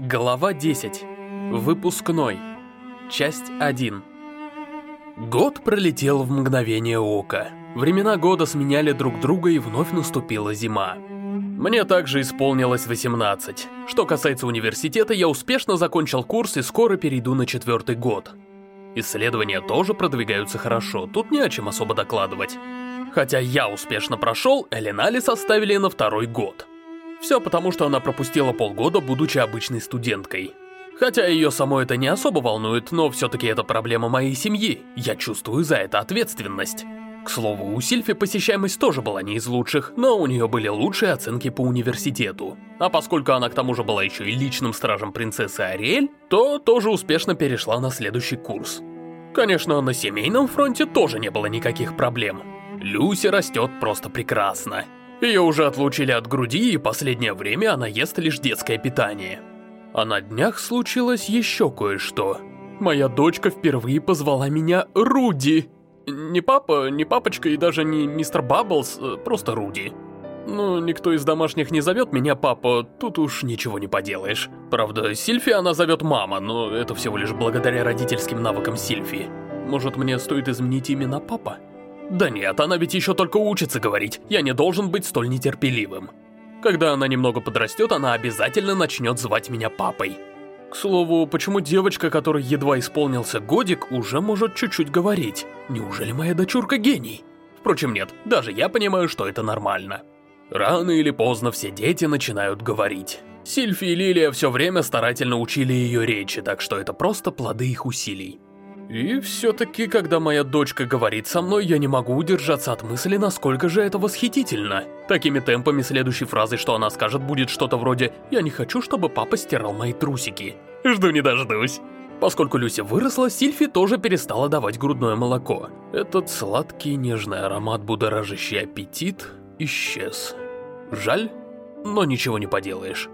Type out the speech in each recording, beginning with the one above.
Глава 10. Выпускной. Часть 1. Год пролетел в мгновение ока. Времена года сменяли друг друга и вновь наступила зима. Мне также исполнилось 18. Что касается университета, я успешно закончил курс и скоро перейду на четвертый год. Исследования тоже продвигаются хорошо, тут не о чем особо докладывать. Хотя я успешно прошел, Эленали составили на второй год. Все потому, что она пропустила полгода, будучи обычной студенткой. Хотя ее само это не особо волнует, но все-таки это проблема моей семьи. Я чувствую за это ответственность. К слову, у Сильфи посещаемость тоже была не из лучших, но у нее были лучшие оценки по университету. А поскольку она к тому же была еще и личным стражем принцессы Ариэль, то тоже успешно перешла на следующий курс. Конечно, на семейном фронте тоже не было никаких проблем. Люси растет просто прекрасно. Ее уже отлучили от груди, и последнее время она ест лишь детское питание. А на днях случилось еще кое-что. Моя дочка впервые позвала меня Руди. Не папа, не папочка и даже не мистер Бабблс, э, просто Руди. Ну, никто из домашних не зовет меня папа, тут уж ничего не поделаешь. Правда, Сильфи она зовет мама, но это всего лишь благодаря родительским навыкам Сильфи. Может, мне стоит изменить имя на папа? Да нет, она ведь еще только учится говорить, я не должен быть столь нетерпеливым. Когда она немного подрастет, она обязательно начнет звать меня папой. К слову, почему девочка, которой едва исполнился годик, уже может чуть-чуть говорить? Неужели моя дочурка гений? Впрочем, нет, даже я понимаю, что это нормально. Рано или поздно все дети начинают говорить. Сильфи и Лилия все время старательно учили ее речи, так что это просто плоды их усилий. И все-таки, когда моя дочка говорит со мной, я не могу удержаться от мысли, насколько же это восхитительно. Такими темпами следующей фразой, что она скажет, будет что-то вроде «Я не хочу, чтобы папа стирал мои трусики». Жду не дождусь. Поскольку Люся выросла, Сильфи тоже перестала давать грудное молоко. Этот сладкий нежный аромат, будоражащий аппетит, исчез. Жаль, но ничего не поделаешь.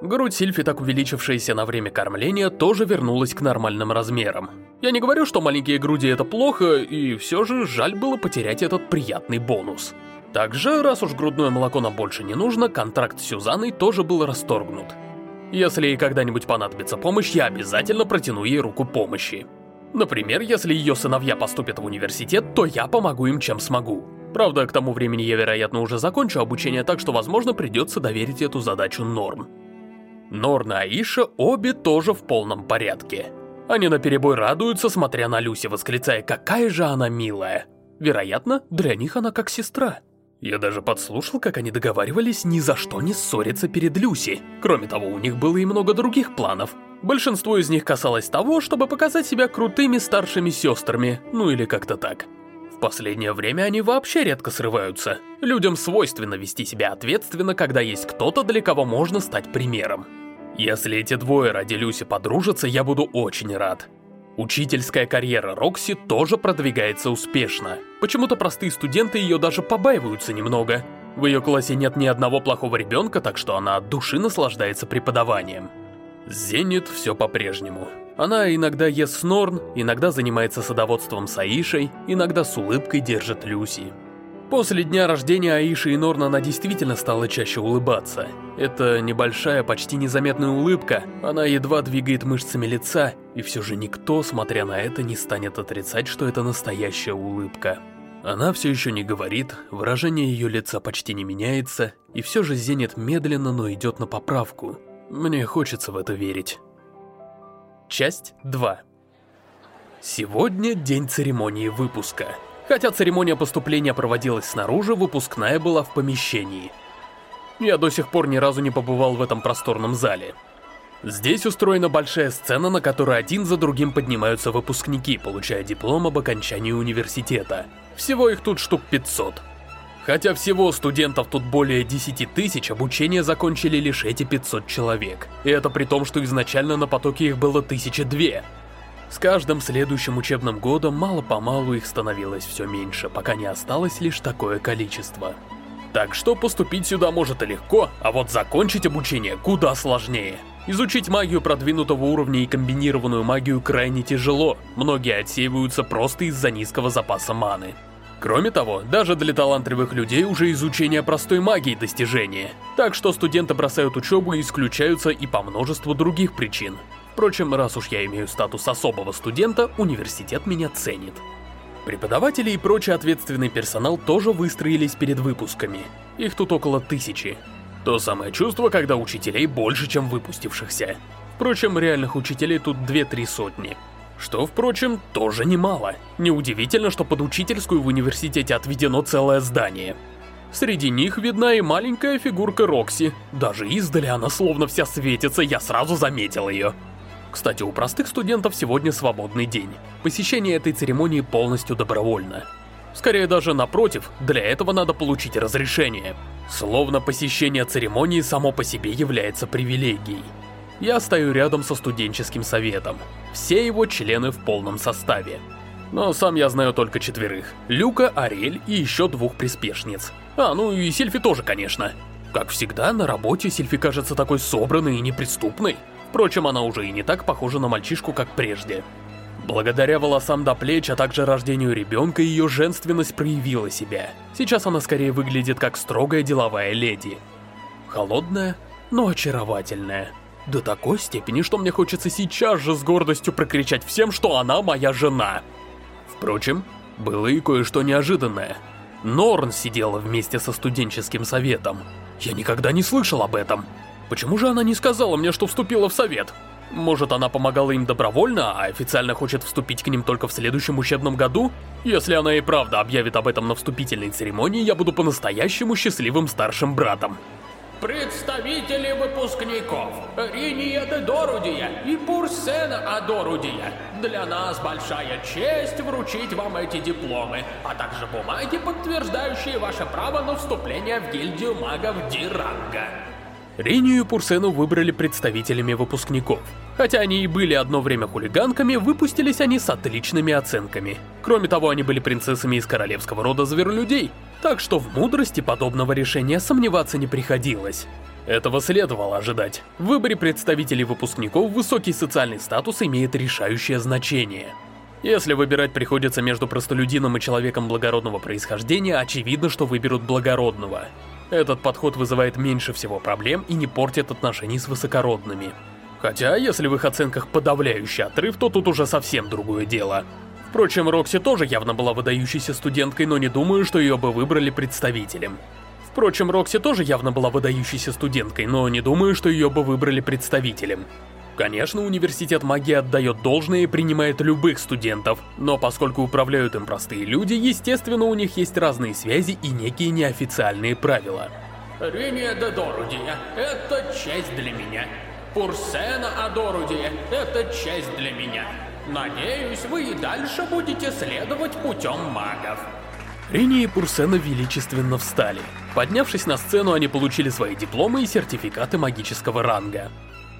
Грудь Сильфи, так увеличившаяся на время кормления, тоже вернулась к нормальным размерам. Я не говорю, что маленькие груди это плохо, и все же жаль было потерять этот приятный бонус. Также, раз уж грудное молоко нам больше не нужно, контракт с Сюзанной тоже был расторгнут. Если ей когда-нибудь понадобится помощь, я обязательно протяну ей руку помощи. Например, если ее сыновья поступят в университет, то я помогу им чем смогу. Правда, к тому времени я, вероятно, уже закончу обучение, так что, возможно, придется доверить эту задачу Норм. Норн и Аиша обе тоже в полном порядке. Они наперебой радуются, смотря на Люси, восклицая, какая же она милая. Вероятно, для них она как сестра. Я даже подслушал, как они договаривались ни за что не ссориться перед Люси. Кроме того, у них было и много других планов. Большинство из них касалось того, чтобы показать себя крутыми старшими сестрами, ну или как-то так. Последнее время они вообще редко срываются. Людям свойственно вести себя ответственно, когда есть кто-то, для кого можно стать примером. Если эти двое ради Люси подружатся, я буду очень рад. Учительская карьера Рокси тоже продвигается успешно. Почему-то простые студенты ее даже побаиваются немного. В ее классе нет ни одного плохого ребенка, так что она от души наслаждается преподаванием. Зенит все по-прежнему. Она иногда ест с Норн, иногда занимается садоводством с Аишей, иногда с улыбкой держит Люси. После дня рождения Аиши и Норн она действительно стала чаще улыбаться. Это небольшая, почти незаметная улыбка, она едва двигает мышцами лица, и все же никто, смотря на это, не станет отрицать, что это настоящая улыбка. Она все еще не говорит, выражение ее лица почти не меняется, и все же Зенит медленно, но идет на поправку. Мне хочется в это верить. Часть 2 Сегодня день церемонии выпуска. Хотя церемония поступления проводилась снаружи, выпускная была в помещении. Я до сих пор ни разу не побывал в этом просторном зале. Здесь устроена большая сцена, на которой один за другим поднимаются выпускники, получая диплом об окончании университета. Всего их тут штук 500. Хотя всего студентов тут более 10 тысяч, обучение закончили лишь эти 500 человек. И это при том, что изначально на потоке их было 1002. С каждым следующим учебным годом мало-помалу их становилось все меньше, пока не осталось лишь такое количество. Так что поступить сюда может и легко, а вот закончить обучение куда сложнее. Изучить магию продвинутого уровня и комбинированную магию крайне тяжело, многие отсеиваются просто из-за низкого запаса маны. Кроме того, даже для талантливых людей уже изучение простой магии достижение, так что студенты бросают учебу и исключаются и по множеству других причин. Впрочем, раз уж я имею статус особого студента, университет меня ценит. Преподаватели и прочий ответственный персонал тоже выстроились перед выпусками. Их тут около тысячи. То самое чувство, когда учителей больше, чем выпустившихся. Впрочем, реальных учителей тут две-три сотни. Что, впрочем, тоже немало. Неудивительно, что под учительскую в университете отведено целое здание. Среди них видна и маленькая фигурка Рокси. Даже издали она словно вся светится, я сразу заметил ее. Кстати, у простых студентов сегодня свободный день. Посещение этой церемонии полностью добровольно. Скорее даже напротив, для этого надо получить разрешение. Словно посещение церемонии само по себе является привилегией. Я стою рядом со студенческим советом. Все его члены в полном составе. Но сам я знаю только четверых. Люка, Ариэль и еще двух приспешниц. А, ну и Сильфи тоже, конечно. Как всегда, на работе Сильфи кажется такой собранной и неприступной. Впрочем, она уже и не так похожа на мальчишку, как прежде. Благодаря волосам до плеч, а также рождению ребенка, ее женственность проявила себя. Сейчас она скорее выглядит как строгая деловая леди. Холодная, но очаровательная. До такой степени, что мне хочется сейчас же с гордостью прокричать всем, что она моя жена. Впрочем, было и кое-что неожиданное. Норн сидела вместе со студенческим советом. Я никогда не слышал об этом. Почему же она не сказала мне, что вступила в совет? Может, она помогала им добровольно, а официально хочет вступить к ним только в следующем учебном году? Если она и правда объявит об этом на вступительной церемонии, я буду по-настоящему счастливым старшим братом. Представители выпускников Риния де Дорудия и Пурсена Адорудия. Для нас большая честь вручить вам эти дипломы, а также бумаги, подтверждающие ваше право на вступление в гильдию магов Диранга. Ринию и Пурсену выбрали представителями выпускников. Хотя они и были одно время хулиганками, выпустились они с отличными оценками. Кроме того, они были принцессами из королевского рода зверолюдей, так что в мудрости подобного решения сомневаться не приходилось. Этого следовало ожидать. В выборе представителей выпускников высокий социальный статус имеет решающее значение. Если выбирать приходится между простолюдином и человеком благородного происхождения, очевидно, что выберут благородного. Этот подход вызывает меньше всего проблем и не портит отношений с высокородными. Хотя, если в их оценках подавляющий отрыв, то тут уже совсем другое дело. Впрочем, Рокси тоже явно была выдающейся студенткой, но не думаю, что ее бы выбрали представителем. Впрочем, Рокси тоже явно была выдающейся студенткой, но не думаю, что ее бы выбрали представителем. Конечно, университет магии отдает должное и принимает любых студентов, но поскольку управляют им простые люди, естественно, у них есть разные связи и некие неофициальные правила. Риния де Дорудия, это честь для меня. Пурсена Адорудия, это честь для меня. Надеюсь, вы и дальше будете следовать путем магов. Рини и Пурсена величественно встали. Поднявшись на сцену, они получили свои дипломы и сертификаты магического ранга.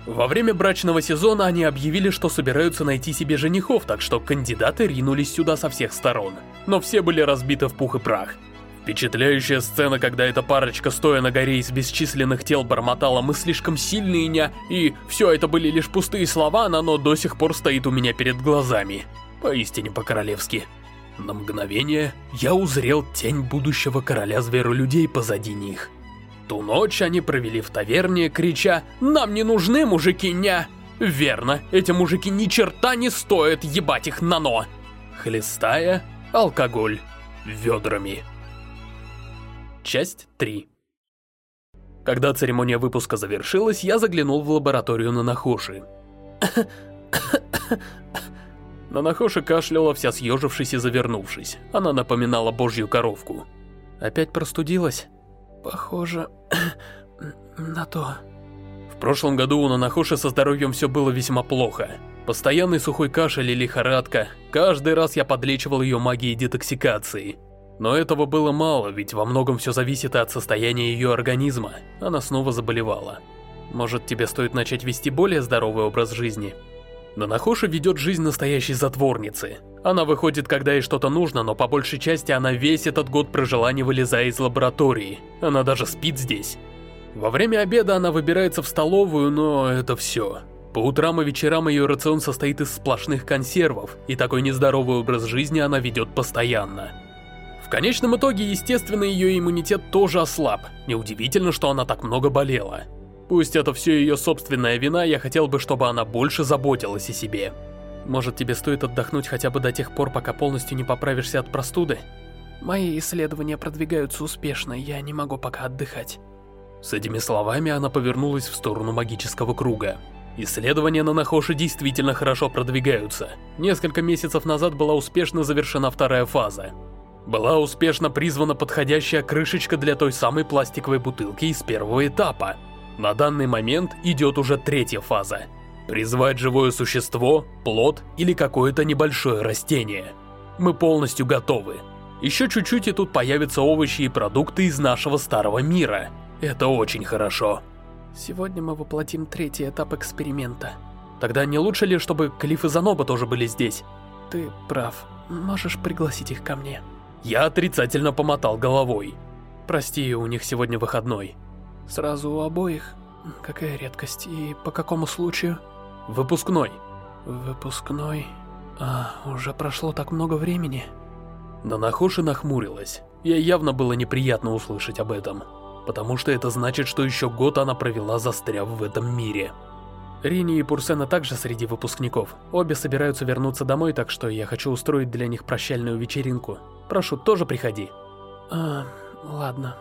Во время брачного сезона они объявили, что собираются найти себе женихов, так что кандидаты ринулись сюда со всех сторон. Но все были разбиты в пух и прах. Впечатляющая сцена, когда эта парочка, стоя на горе из бесчисленных тел, бормотала «Мы слишком сильные, ня...» И все это были лишь пустые слова, но до сих пор стоит у меня перед глазами. Поистине по-королевски. На мгновение я узрел тень будущего короля зверолюдей позади них. Ту ночь они провели в таверне, крича «Нам не нужны мужики-ня!» Верно, эти мужики ни черта не стоят, ебать их на но! Хлестая алкоголь ведрами. Часть 3 Когда церемония выпуска завершилась, я заглянул в лабораторию Нанахоши. Нанахоши кашляла, вся съежившись и завернувшись. Она напоминала божью коровку. Опять простудилась? Похоже на то. В прошлом году у Нанахоши со здоровьем все было весьма плохо. Постоянный сухой кашель и лихорадка. Каждый раз я подлечивал ее магией детоксикации. Но этого было мало, ведь во многом все зависит от состояния ее организма. Она снова заболевала. Может, тебе стоит начать вести более здоровый образ жизни? Нанахоши ведет жизнь настоящей затворницы. Она выходит, когда ей что-то нужно, но по большей части она весь этот год прожила, не вылезая из лаборатории. Она даже спит здесь. Во время обеда она выбирается в столовую, но это все. По утрам и вечерам ее рацион состоит из сплошных консервов, и такой нездоровый образ жизни она ведет постоянно. В конечном итоге, естественно, ее иммунитет тоже ослаб. Неудивительно, что она так много болела. Пусть это все ее собственная вина, я хотел бы, чтобы она больше заботилась о себе. Может, тебе стоит отдохнуть хотя бы до тех пор, пока полностью не поправишься от простуды? Мои исследования продвигаются успешно, я не могу пока отдыхать. С этими словами она повернулась в сторону магического круга. Исследования на Нахоши действительно хорошо продвигаются. Несколько месяцев назад была успешно завершена вторая фаза. Была успешно призвана подходящая крышечка для той самой пластиковой бутылки из первого этапа. На данный момент идет уже третья фаза. Призвать живое существо, плод или какое-то небольшое растение. Мы полностью готовы. Еще чуть-чуть и тут появятся овощи и продукты из нашего старого мира. Это очень хорошо. Сегодня мы воплотим третий этап эксперимента. Тогда не лучше ли, чтобы Клифф и Заноба тоже были здесь? Ты прав. Можешь пригласить их ко мне. Я отрицательно помотал головой. Прости, у них сегодня выходной. Сразу у обоих? Какая редкость. И по какому случаю? Выпускной. Выпускной? А, уже прошло так много времени. Нанахоши нахмурилась. Ей явно было неприятно услышать об этом. Потому что это значит, что еще год она провела застряв в этом мире. Рини и Пурсена также среди выпускников. Обе собираются вернуться домой, так что я хочу устроить для них прощальную вечеринку. Прошу, тоже приходи. А, ладно.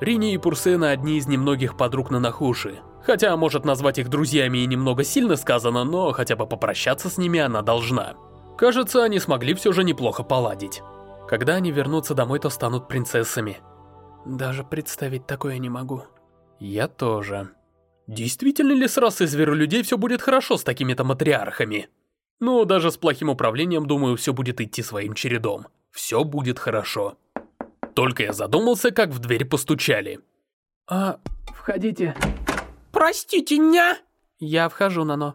Рини и Пурсена одни из немногих подруг на Нахуши. Хотя, может назвать их друзьями и немного сильно сказано, но хотя бы попрощаться с ними она должна. Кажется, они смогли все же неплохо поладить. Когда они вернутся домой, то станут принцессами. Даже представить такое не могу. Я тоже. Действительно ли с расой зверолюдей все будет хорошо с такими-то матриархами? Ну, даже с плохим управлением, думаю, все будет идти своим чередом все будет хорошо. Только я задумался, как в дверь постучали. А, входите. Простите, ня? Я вхожу, Нано.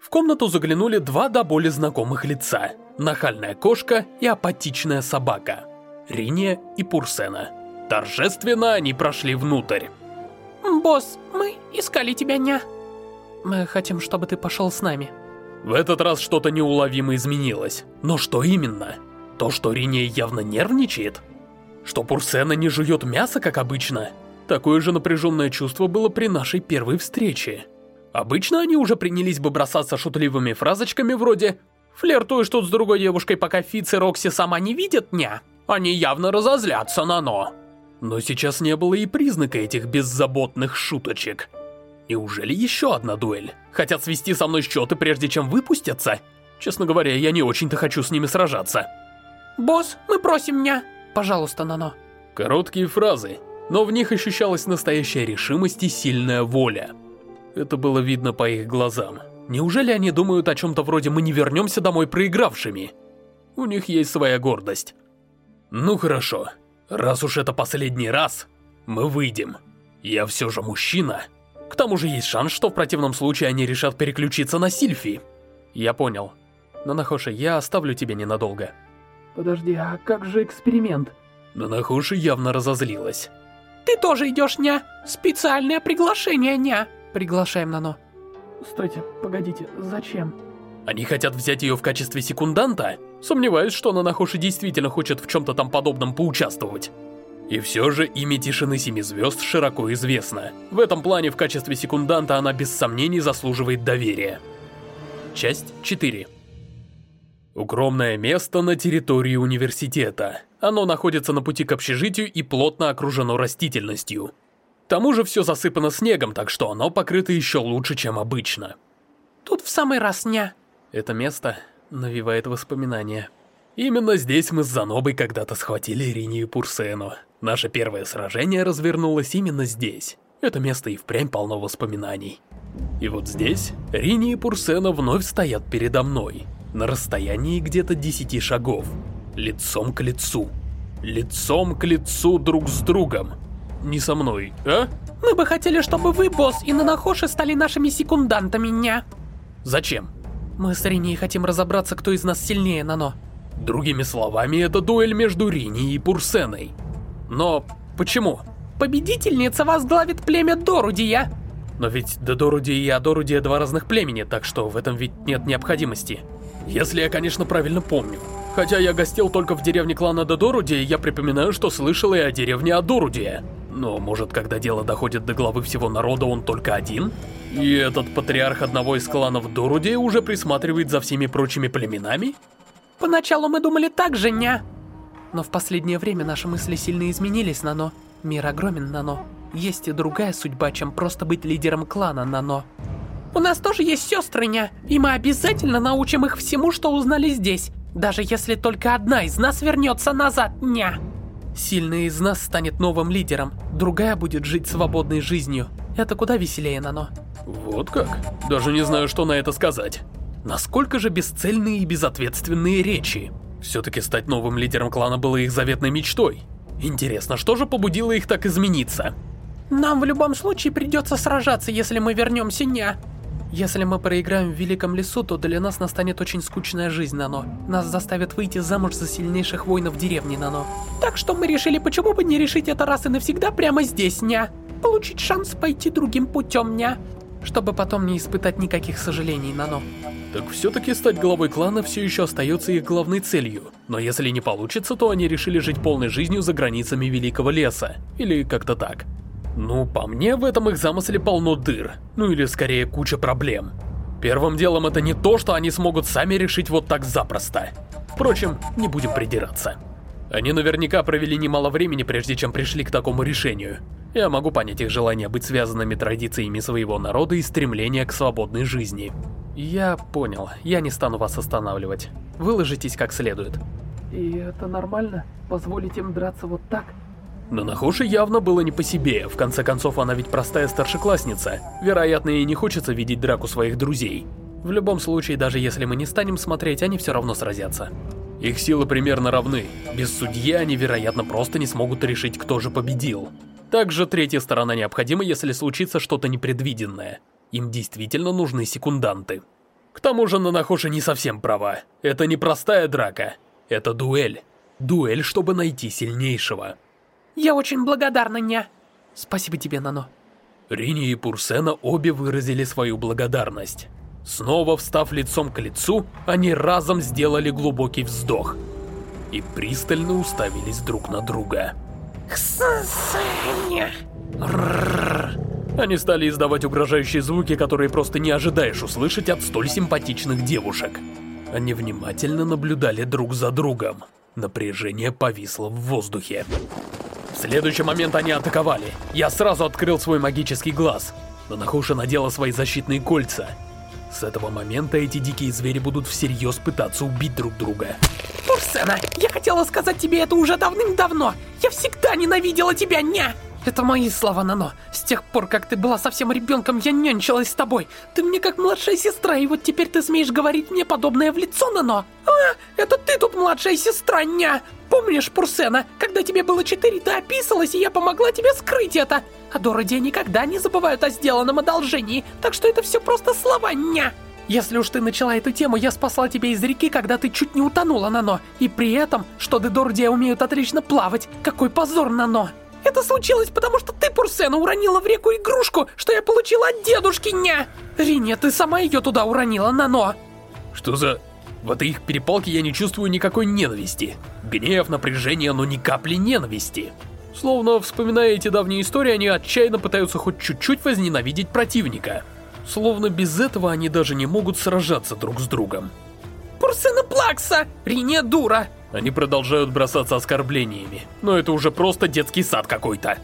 В комнату заглянули два до боли знакомых лица. Нахальная кошка и апатичная собака. Риния и Пурсена. Торжественно они прошли внутрь. Босс, мы искали тебя, ня. Мы хотим, чтобы ты пошел с нами. В этот раз что-то неуловимо изменилось. Но что именно? То, что Риния явно нервничает? Что Пурсена не жует мясо, как обычно? Такое же напряженное чувство было при нашей первой встрече. Обычно они уже принялись бы бросаться шутливыми фразочками вроде «Флиртуешь тут с другой девушкой, пока Фиц и Рокси сама не видят, ня?» Они явно разозлятся на «но». Но сейчас не было и признака этих беззаботных шуточек. Неужели еще одна дуэль? Хотят свести со мной счеты, прежде чем выпустятся? Честно говоря, я не очень-то хочу с ними сражаться. «Босс, мы просим меня!» «Пожалуйста, Нано». Короткие фразы, но в них ощущалась настоящая решимость и сильная воля. Это было видно по их глазам. Неужели они думают о чем-то вроде «мы не вернемся домой проигравшими»? У них есть своя гордость. Ну хорошо, раз уж это последний раз, мы выйдем. Я все же мужчина. К тому же есть шанс, что в противном случае они решат переключиться на Сильфи. Я понял. Но, Нахоши, я оставлю тебя ненадолго. Подожди, а как же эксперимент? Нанахоши явно разозлилась. Ты тоже идешь, ня? Специальное приглашение, ня. Приглашаем Нано. Стойте, погодите, зачем? Они хотят взять ее в качестве секунданта? Сомневаюсь, что Нанахоши действительно хочет в чем-то там подобном поучаствовать. И все же имя Тишины Семи Звезд широко известно. В этом плане в качестве секунданта она без сомнений заслуживает доверия. Часть 4 Укромное место на территории университета. Оно находится на пути к общежитию и плотно окружено растительностью. К тому же все засыпано снегом, так что оно покрыто еще лучше, чем обычно. Тут в самый раз дня. Это место навевает воспоминания. Именно здесь мы с Занобой когда-то схватили Ринию Пурсену. Наше первое сражение развернулось именно здесь. Это место и впрямь полно воспоминаний. И вот здесь Рини и Пурсена вновь стоят передо мной на расстоянии где-то 10 шагов, лицом к лицу. Лицом к лицу друг с другом. Не со мной, а? Мы бы хотели, чтобы вы, босс, и Нанахоши стали нашими секундантами, ня. Зачем? Мы с Рини хотим разобраться, кто из нас сильнее, Нано. Другими словами, это дуэль между Рини и Пурсеной. Но почему? Победительница возглавит племя Дорудия. Но ведь Додоруди и Адорудия два разных племени, так что в этом ведь нет необходимости. Если я, конечно, правильно помню. Хотя я гостил только в деревне клана Додоруди, я припоминаю, что слышал и о деревне Адоруди. Но, может, когда дело доходит до главы всего народа, он только один? И этот патриарх одного из кланов Доруди уже присматривает за всеми прочими племенами? Поначалу мы думали так же, ня. Но в последнее время наши мысли сильно изменились, Нано. Мир огромен, Нано. Есть и другая судьба, чем просто быть лидером клана, Нано. У нас тоже есть сестры, ня, и мы обязательно научим их всему, что узнали здесь. Даже если только одна из нас вернется назад, ня. Сильный из нас станет новым лидером, другая будет жить свободной жизнью. Это куда веселее, Нано. Вот как? Даже не знаю, что на это сказать. Насколько же бесцельные и безответственные речи. Все-таки стать новым лидером клана было их заветной мечтой. Интересно, что же побудило их так измениться? Нам в любом случае придется сражаться, если мы вернемся, ня. Если мы проиграем в Великом Лесу, то для нас настанет очень скучная жизнь, Нано. Нас заставят выйти замуж за сильнейших воинов деревни, Нано. Так что мы решили, почему бы не решить это раз и навсегда прямо здесь, ня. Получить шанс пойти другим путем, ня. Чтобы потом не испытать никаких сожалений, Нано. Так все-таки стать главой клана все еще остается их главной целью. Но если не получится, то они решили жить полной жизнью за границами Великого Леса. Или как-то так. Ну, по мне, в этом их замысле полно дыр. Ну или скорее куча проблем. Первым делом это не то, что они смогут сами решить вот так запросто. Впрочем, не будем придираться. Они наверняка провели немало времени, прежде чем пришли к такому решению. Я могу понять их желание быть связанными традициями своего народа и стремление к свободной жизни. Я понял, я не стану вас останавливать. Выложитесь как следует. И это нормально? Позволить им драться вот так? Но Нахоши явно было не по себе, в конце концов она ведь простая старшеклассница. Вероятно, ей не хочется видеть драку своих друзей. В любом случае, даже если мы не станем смотреть, они все равно сразятся. Их силы примерно равны. Без судьи они, вероятно, просто не смогут решить, кто же победил. Также третья сторона необходима, если случится что-то непредвиденное. Им действительно нужны секунданты. К тому же Нанахоши не совсем права. Это не простая драка. Это дуэль. Дуэль, чтобы найти сильнейшего. Я очень благодарна, ня. Спасибо тебе, Нано. Рини и Пурсена обе выразили свою благодарность. Снова встав лицом к лицу, они разом сделали глубокий вздох и пристально уставились друг на друга. Они стали издавать угрожающие звуки, которые просто не ожидаешь услышать от столь симпатичных девушек. Они внимательно наблюдали друг за другом. Напряжение повисло в воздухе. В следующий момент они атаковали. Я сразу открыл свой магический глаз. Но Нахуша надела свои защитные кольца. С этого момента эти дикие звери будут всерьез пытаться убить друг друга. Пурсена, я хотела сказать тебе это уже давным-давно. Я всегда ненавидела тебя, ня! Это мои слова, Нано. С тех пор, как ты была совсем ребенком, я нянчилась с тобой. Ты мне как младшая сестра, и вот теперь ты смеешь говорить мне подобное в лицо, Нано? А, это ты тут младшая сестра, ня! Помнишь, Пурсена, когда тебе было четыре, ты описалась, и я помогла тебе скрыть это? А Дороди никогда не забывают о сделанном одолжении, так что это все просто слова, ня! Если уж ты начала эту тему, я спасла тебя из реки, когда ты чуть не утонула, Нано. И при этом, что Дедордия умеют отлично плавать. Какой позор, Нано! Это случилось, потому что ты, Пурсена, уронила в реку игрушку, что я получила от дедушки, ня! Риня, ты сама ее туда уронила, Нано! Что за... В этой их перепалке я не чувствую никакой ненависти. Гнев, напряжение, но ни капли ненависти. Словно, вспоминая эти давние истории, они отчаянно пытаются хоть чуть-чуть возненавидеть противника. Словно без этого они даже не могут сражаться друг с другом. Пурсена Плакса! Риня дура! Они продолжают бросаться оскорблениями, но это уже просто детский сад какой-то.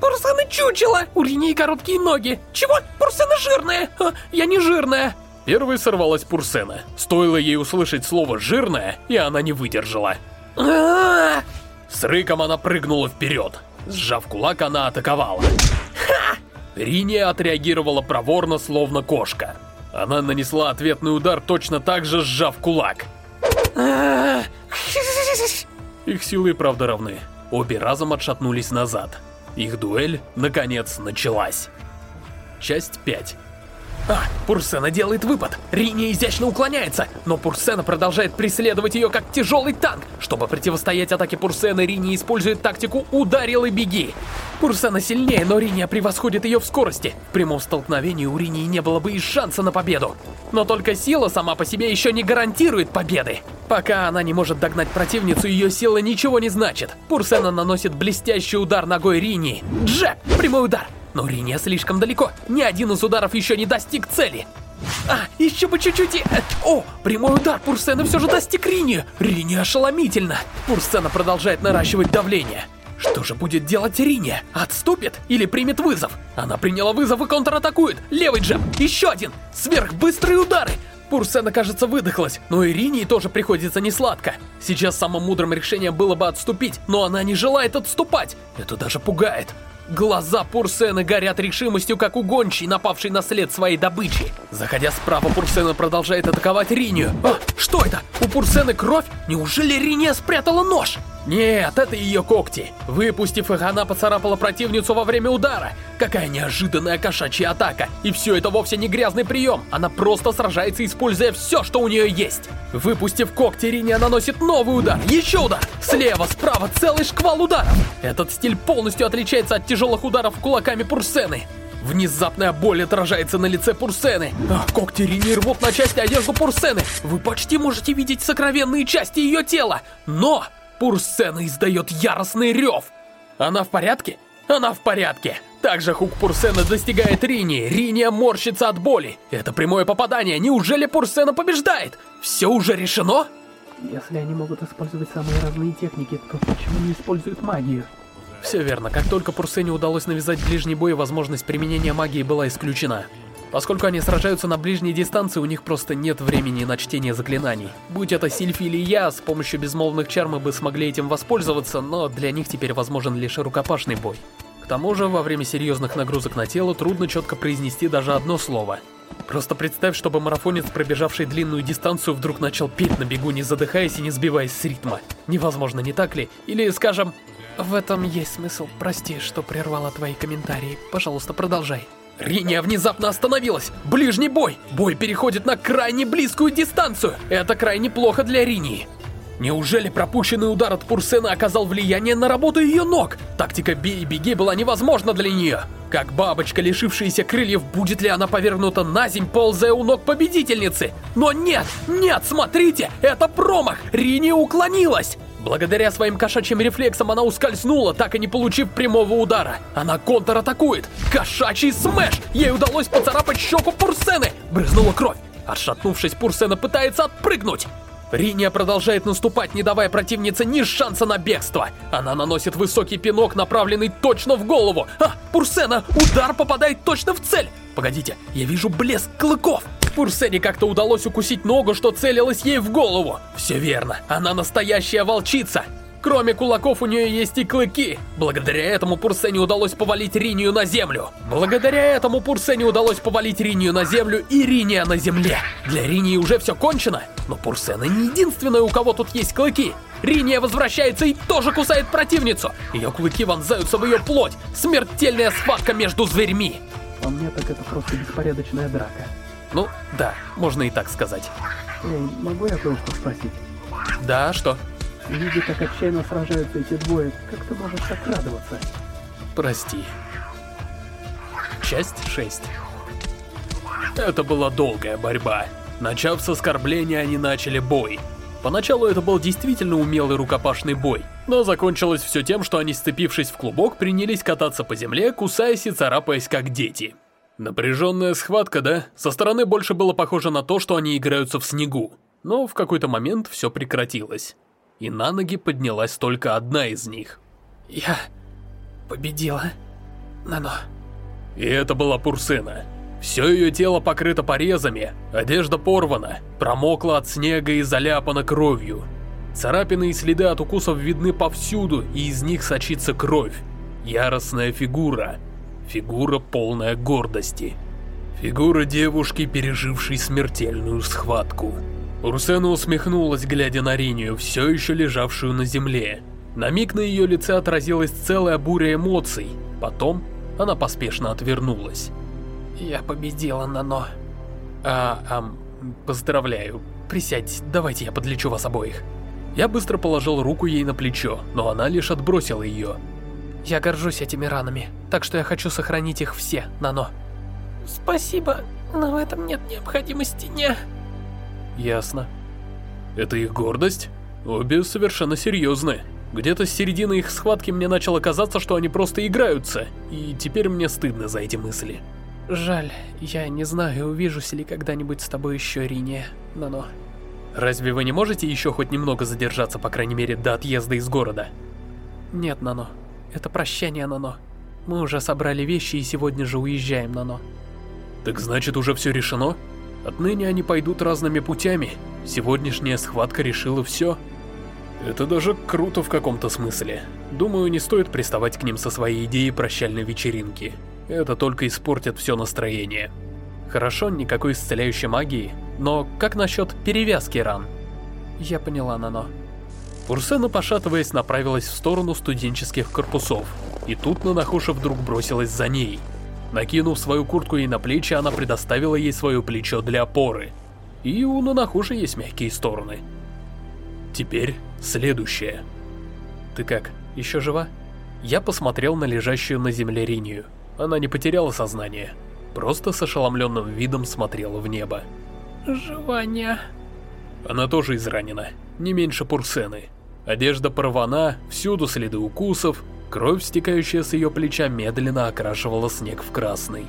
Пурсена чучело! У Рини короткие ноги! Чего? Пурсена жирная! А, я не жирная! Первой сорвалась Пурсена. Стоило ей услышать слово «жирная», и она не выдержала. А -а -а! С рыком она прыгнула вперед. Сжав кулак, она атаковала. Ха! Отреагировала проворно, словно кошка. Она нанесла ответный удар, точно так же сжав кулак. Их силы и правда равны. Обе разом отшатнулись назад. Их дуэль, наконец, началась. Часть 5. А, Пурсена делает выпад. Риния изящно уклоняется, но Пурсена продолжает преследовать ее как тяжелый танк. Чтобы противостоять атаке Пурсена, Риния использует тактику «ударил и беги». Пурсена сильнее, но Риния превосходит ее в скорости. В прямом столкновении у Ринии не было бы и шанса на победу. Но только сила сама по себе еще не гарантирует победы. Пока она не может догнать противницу, ее сила ничего не значит. Пурсена наносит блестящий удар ногой Ринии. Джеб! Прямой удар! Но Риния слишком далеко. Ни один из ударов еще не достиг цели. А, еще бы чуть-чуть и... Э, о, прямой удар Пурсена все же достиг Рини. Рини ошеломительно. Пурсена продолжает наращивать давление. Что же будет делать Риния? Отступит или примет вызов? Она приняла вызов и контратакует. Левый джеб, еще один. Сверхбыстрые удары. Пурсена, кажется, выдохлась, но Иринии тоже приходится несладко. Сейчас самым мудрым решением было бы отступить, но она не желает отступать. Это даже пугает. Глаза Пурсены горят решимостью, как у гончей, напавшей на след своей добычи. Заходя справа, Пурсена продолжает атаковать Ринию. А, что это? У Пурсены кровь? Неужели Риния спрятала нож? Нет, это ее когти. Выпустив их, она поцарапала противницу во время удара. Какая неожиданная кошачья атака. И все это вовсе не грязный прием. Она просто сражается, используя все, что у нее есть. Выпустив когти, Риния наносит новый удар. Еще удар. Слева, справа, целый шквал ударов. Этот стиль полностью отличается от тяжелых ударов кулаками Пурсены. Внезапная боль отражается на лице Пурсены. А, когти Рини рвут на части одежду Пурсены. Вы почти можете видеть сокровенные части ее тела. Но Пурсена издает яростный рев. Она в порядке? Она в порядке. Также хук Пурсена достигает Рини. Риния морщится от боли. Это прямое попадание. Неужели Пурсена побеждает? Все уже решено? Если они могут использовать самые разные техники, то почему не используют магию? Все верно. Как только Пурсене удалось навязать ближний бой, возможность применения магии была исключена. Поскольку они сражаются на ближней дистанции, у них просто нет времени на чтение заклинаний. Будь это Сильфи или я, с помощью безмолвных чар мы бы смогли этим воспользоваться, но для них теперь возможен лишь рукопашный бой. К тому же, во время серьезных нагрузок на тело трудно четко произнести даже одно слово. Просто представь, чтобы марафонец, пробежавший длинную дистанцию, вдруг начал петь на бегу, не задыхаясь и не сбиваясь с ритма. Невозможно, не так ли? Или, скажем... В этом есть смысл. Прости, что прервала твои комментарии. Пожалуйста, продолжай. Риния внезапно остановилась. Ближний бой. Бой переходит на крайне близкую дистанцию. Это крайне плохо для Ринии. Неужели пропущенный удар от Пурсена оказал влияние на работу ее ног? Тактика «бей и беги» была невозможна для нее. Как бабочка, лишившаяся крыльев, будет ли она повернута на земь, ползая у ног победительницы? Но нет, нет, смотрите, это промах! Рини уклонилась! Благодаря своим кошачьим рефлексам она ускользнула, так и не получив прямого удара. Она контратакует. Кошачий смеш! Ей удалось поцарапать щеку Пурсены. Брызнула кровь. Отшатнувшись, Пурсена пытается отпрыгнуть. Риния продолжает наступать, не давая противнице ни шанса на бегство. Она наносит высокий пинок, направленный точно в голову. А, Пурсена, удар попадает точно в цель. Погодите, я вижу блеск клыков. Пурсене как-то удалось укусить ногу, что целилась ей в голову. Все верно, она настоящая волчица. Кроме кулаков у нее есть и клыки. Благодаря этому Пурсене удалось повалить Ринию на землю. Благодаря этому Пурсене удалось повалить Ринию на землю и Риния на земле. Для Ринии уже все кончено, но Пурсена не единственная, у кого тут есть клыки. Риния возвращается и тоже кусает противницу. Ее клыки вонзаются в ее плоть. Смертельная схватка между зверьми. По мне так это просто беспорядочная драка. Ну, да, можно и так сказать. Эй, могу я кое-что спросить? Да, что? Видя, как отчаянно сражаются эти двое, как ты можешь так радоваться? Прости. Часть 6 Это была долгая борьба. Начав с оскорбления, они начали бой. Поначалу это был действительно умелый рукопашный бой, но закончилось все тем, что они, сцепившись в клубок, принялись кататься по земле, кусаясь и царапаясь как дети. Напряженная схватка, да? Со стороны больше было похоже на то, что они играются в снегу. Но в какой-то момент все прекратилось. И на ноги поднялась только одна из них. Я победила, Нано. И это была Пурсена. Все ее тело покрыто порезами, одежда порвана, промокла от снега и заляпана кровью. Царапины и следы от укусов видны повсюду, и из них сочится кровь. Яростная фигура — Фигура полная гордости. Фигура девушки, пережившей смертельную схватку. Урсена усмехнулась, глядя на Ринию, все еще лежавшую на земле. На миг на ее лице отразилась целая буря эмоций. Потом она поспешно отвернулась. Я победила, Нано. А, а, поздравляю. Присядь, давайте я подлечу вас обоих. Я быстро положил руку ей на плечо, но она лишь отбросила ее. Я горжусь этими ранами, так что я хочу сохранить их все, Нано. Спасибо, но в этом нет необходимости, не. Ясно. Это их гордость? Обе совершенно серьезны. Где-то с середины их схватки мне начало казаться, что они просто играются, и теперь мне стыдно за эти мысли. Жаль, я не знаю, увижусь ли когда-нибудь с тобой еще, Риния, Нано. Разве вы не можете еще хоть немного задержаться, по крайней мере, до отъезда из города? Нет, Нано. Это прощание, Нано. Мы уже собрали вещи и сегодня же уезжаем, Нано. Так значит, уже все решено? Отныне они пойдут разными путями. Сегодняшняя схватка решила все. Это даже круто в каком-то смысле. Думаю, не стоит приставать к ним со своей идеей прощальной вечеринки. Это только испортит все настроение. Хорошо, никакой исцеляющей магии, но как насчет перевязки ран? Я поняла, Нано. Урсена, пошатываясь, направилась в сторону студенческих корпусов. И тут Нанахуша вдруг бросилась за ней. Накинув свою куртку ей на плечи, она предоставила ей свое плечо для опоры. И у Нанахуши есть мягкие стороны. Теперь следующее. Ты как, еще жива? Я посмотрел на лежащую на земле Ринию. Она не потеряла сознание, просто с ошеломленным видом смотрела в небо. Жива, Она тоже изранена, не меньше Пурсены. Одежда порвана, всюду следы укусов, кровь, стекающая с ее плеча, медленно окрашивала снег в красный.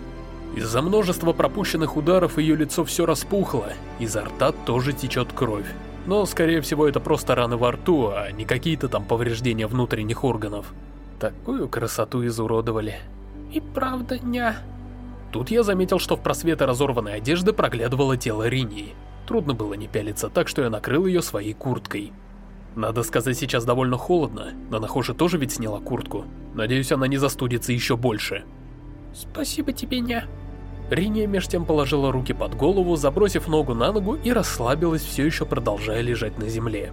Из-за множества пропущенных ударов ее лицо все распухло, изо рта тоже течет кровь. Но, скорее всего, это просто раны во рту, а не какие-то там повреждения внутренних органов. Такую красоту изуродовали. И правда, ня. Тут я заметил, что в просветы разорванной одежды проглядывало тело Ринии. Трудно было не пялиться, так что я накрыл ее своей курткой. Надо сказать, сейчас довольно холодно, но Нахожа тоже ведь сняла куртку. Надеюсь, она не застудится еще больше. Спасибо тебе, ня. Риния меж тем положила руки под голову, забросив ногу на ногу и расслабилась, все еще продолжая лежать на земле.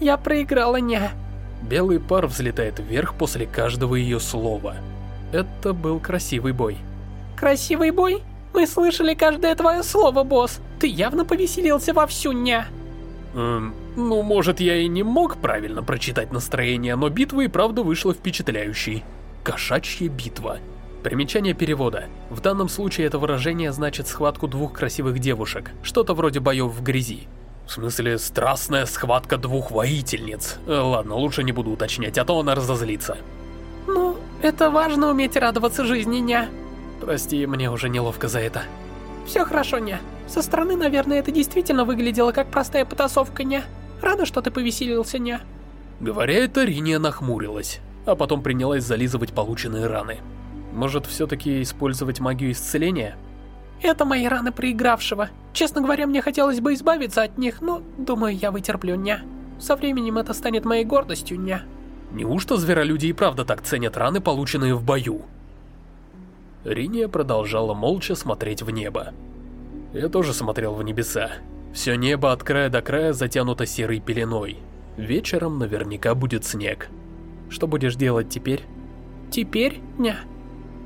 Я проиграла, ня. Белый пар взлетает вверх после каждого ее слова. Это был красивый бой. Красивый бой? Мы слышали каждое твое слово, босс. Ты явно повеселился вовсю, ня. Эм, ну, может, я и не мог правильно прочитать настроение, но битва и правда вышла впечатляющей. Кошачья битва. Примечание перевода. В данном случае это выражение значит схватку двух красивых девушек, что-то вроде боев в грязи. В смысле, страстная схватка двух воительниц. Э, ладно, лучше не буду уточнять, а то она разозлится. Ну, это важно уметь радоваться жизни, ня. Прости, мне уже неловко за это. Все хорошо, ня. Со стороны, наверное, это действительно выглядело как простая потасовка, ня. Рада, что ты повеселился, ня. Говоря это, Риния нахмурилась, а потом принялась зализывать полученные раны. Может, все-таки использовать магию исцеления? Это мои раны проигравшего. Честно говоря, мне хотелось бы избавиться от них, но, думаю, я вытерплю, ня. Со временем это станет моей гордостью, ня. Неужто зверолюди и правда так ценят раны, полученные в бою? Риния продолжала молча смотреть в небо. Я тоже смотрел в небеса. Все небо от края до края затянуто серой пеленой. Вечером наверняка будет снег. Что будешь делать теперь? Теперь? Ня.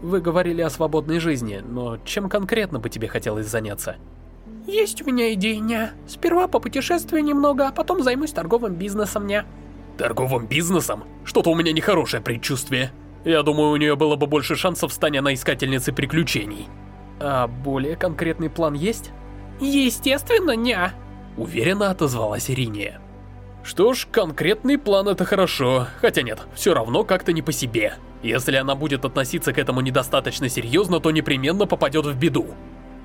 Вы говорили о свободной жизни, но чем конкретно бы тебе хотелось заняться? Есть у меня идея, ня. Сперва попутешествую немного, а потом займусь торговым бизнесом, ня. Торговым бизнесом? Что-то у меня нехорошее предчувствие. Я думаю, у нее было бы больше шансов, стать она искательницей приключений. А более конкретный план есть? Естественно, ня. Уверенно отозвалась Ириния. Что ж, конкретный план это хорошо, хотя нет, все равно как-то не по себе. Если она будет относиться к этому недостаточно серьезно, то непременно попадет в беду.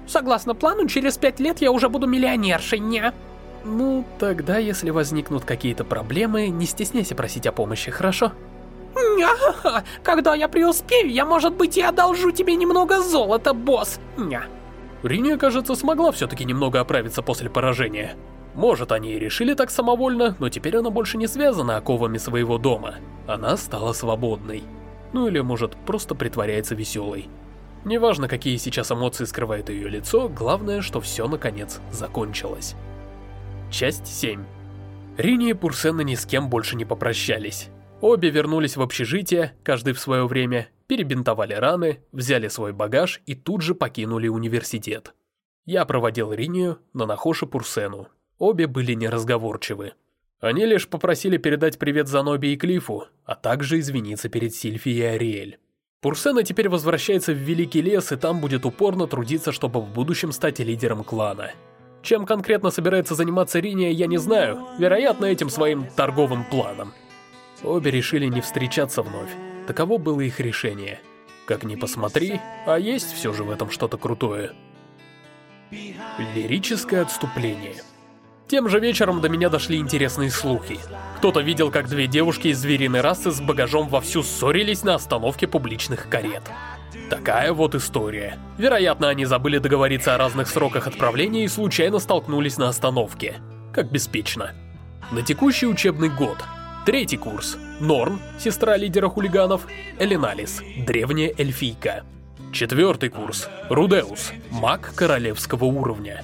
Согласно плану, через пять лет я уже буду миллионершей, не? Ну, тогда, если возникнут какие-то проблемы, не стесняйся просить о помощи, хорошо? Ня, когда я преуспею, я, может быть, и одолжу тебе немного золота, босс. Ня. Риния, кажется, смогла все-таки немного оправиться после поражения. Может, они и решили так самовольно, но теперь она больше не связана оковами своего дома. Она стала свободной. Ну или, может, просто притворяется веселой. Неважно, какие сейчас эмоции скрывает ее лицо, главное, что все наконец закончилось. Часть 7. Рини и Пурсена ни с кем больше не попрощались. Обе вернулись в общежитие, каждый в свое время, перебинтовали раны, взяли свой багаж и тут же покинули университет. Я проводил Ринию, Нанахоши Пурсену. Обе были неразговорчивы. Они лишь попросили передать привет Заноби и Клифу, а также извиниться перед Сильфи и Ариэль. Пурсена теперь возвращается в Великий Лес и там будет упорно трудиться, чтобы в будущем стать лидером клана. Чем конкретно собирается заниматься Риния, я не знаю, вероятно, этим своим торговым планом. Обе решили не встречаться вновь. Таково было их решение. Как ни посмотри, а есть все же в этом что-то крутое. Лирическое отступление. Тем же вечером до меня дошли интересные слухи. Кто-то видел, как две девушки из звериной расы с багажом вовсю ссорились на остановке публичных карет. Такая вот история. Вероятно, они забыли договориться о разных сроках отправления и случайно столкнулись на остановке. Как беспечно. На текущий учебный год. Третий курс. Норн, сестра лидера хулиганов. Элиналис, древняя эльфийка. Четвертый курс. Рудеус, маг королевского уровня.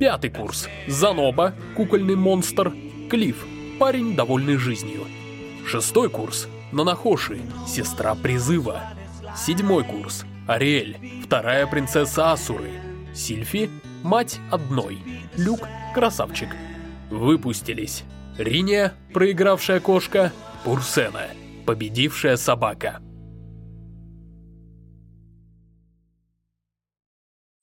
Пятый курс. Заноба, кукольный монстр. Клифф, парень, довольный жизнью. Шестой курс. Нанахоши, сестра призыва. Седьмой курс. Ариэль, вторая принцесса Асуры. Сильфи, мать одной. Люк, красавчик. Выпустились. Риния, проигравшая кошка. Пурсена, победившая собака.